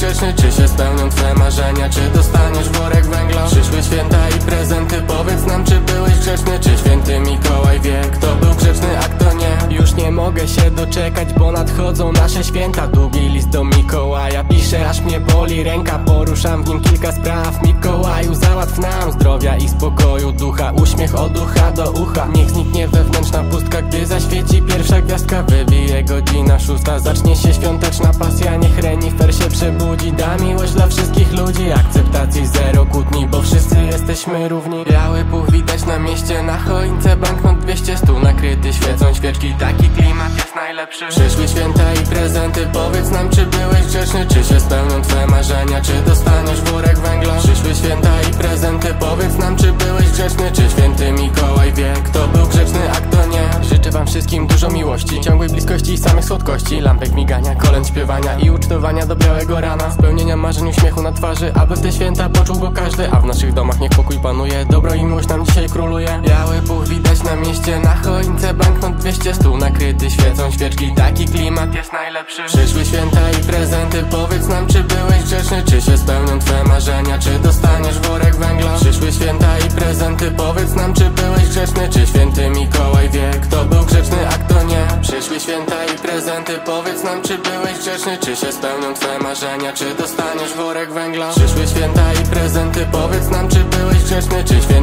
grzeczny, czy się spełnią twoje marzenia Czy dostaniesz worek węgla? Przyszły święta i prezenty, powiedz nam czy byłeś grzeczny Czy święty Mikołaj wie, kto był grzeczny, a kto nie. Już nie mogę się doczekać, bo nadchodzą nasze święta. Długi list do Mikołaja piszę, aż mnie boli ręka. Poruszam w nim kilka spraw. Mikołaju załatw nam zdrowia i spokoju ducha. Uśmiech od ucha do ucha. Niech zniknie wewnętrzna pustka, gdy się świąteczna pasja Niech renifer się przebudzi, da miłość dla wszystkich ludzi Akceptacji zero kłótni, bo wszyscy jesteśmy równi. Biały puch widać na mieście, na choince banknot 200 Stół nakryty świecą świeczki, taki klimat jest najlepszy. Przyszły święta i prezenty, powiedz nam czy byłeś grzeczny Czy się spełnią twoje marzenia, czy dostaniesz worek węgla. Przyszły święta i prezenty, powiedz nam czy byłeś grzeczny Czy święty Mikołaj wie, kto był grzeczny, a kto nie Życzę wam wszystkim dużo miłości, ciągłej bliskości i samych słodkości. Lampek migania, kolęd śpiewania i ucztowania do białego rana. Spełnienia marzeń, uśmiechu na twarzy, aby w te święta poczuł go każdy. A w naszych domach niech pokój panuje, dobro i miłość nam dzisiaj króluje. Biały puch widać na mieście, na choince banknot 200 Stół nakryty świecą świeczki, taki klimat jest najlepszy. Przyszły święta i prezenty, powiedz nam czy byłeś grzeczny? Czy się spełnią twoje marzenia, czy dostaniesz worek węgla? Przyszły święta i prezenty, powiedz nam czy prezenty, powiedz nam czy byłeś grzeczny Czy się spełnią twoje marzenia, czy dostaniesz worek węgla? Przyszły święta i prezenty, powiedz nam czy byłeś grzeczny Czy święty